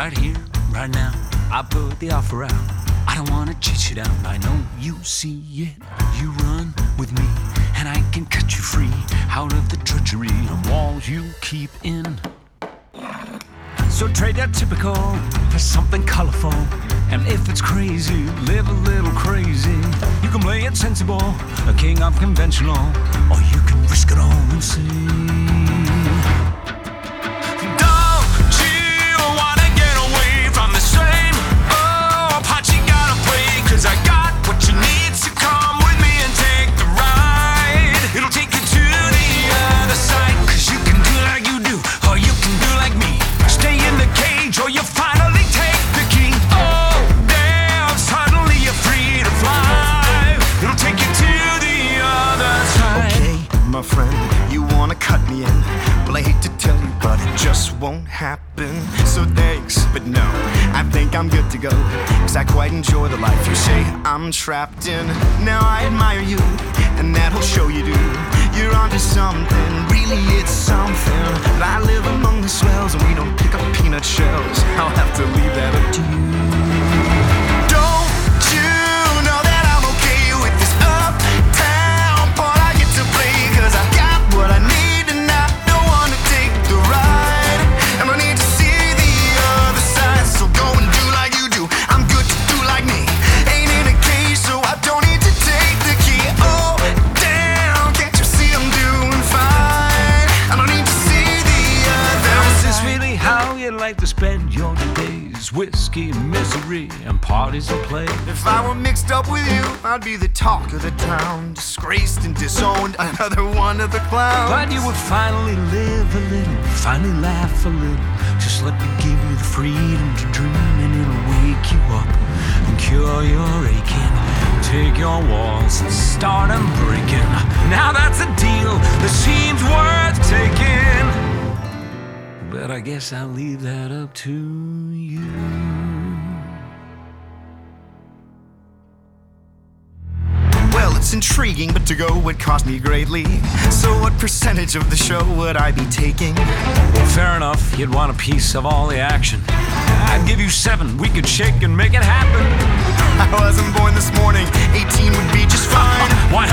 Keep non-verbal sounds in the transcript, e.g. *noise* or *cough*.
right here, right now. I put the offer out. I don't wanna chase you down. I know you see it. You run with me, and I can cut you free out of the treachery and walls you keep in. So trade that typical for something colorful. And if it's crazy, live a little crazy. You can play it sensible, a king of conventional, or you can risk it all and see. My friend, you wanna cut me in. Well, I hate to tell you, but it just won't happen. So thanks, but no, I think I'm good to go. Cause I quite enjoy the life you say I'm trapped in. Now I admire you, and that'll show you do. You're onto something, really it's something. But I live among the swells, and we don't pick up peanut shells. I'll have to leave that up to you. Whiskey, misery, and parties and play. If I were mixed up with you, I'd be the talk of the town. Disgraced and disowned, another one of the clowns. But you would finally live a little, finally laugh a little. Just let me give you the freedom to dream, and it'll wake you up and cure your aching. Take your walls and start But I guess I'll leave that up to you. Well, it's intriguing, but to go would cost me greatly. So, what percentage of the show would I be taking? Fair enough, you'd want a piece of all the action. I'd give you seven, we could shake and make it happen. *laughs* I wasn't born this morning, 18 would be just fine. Why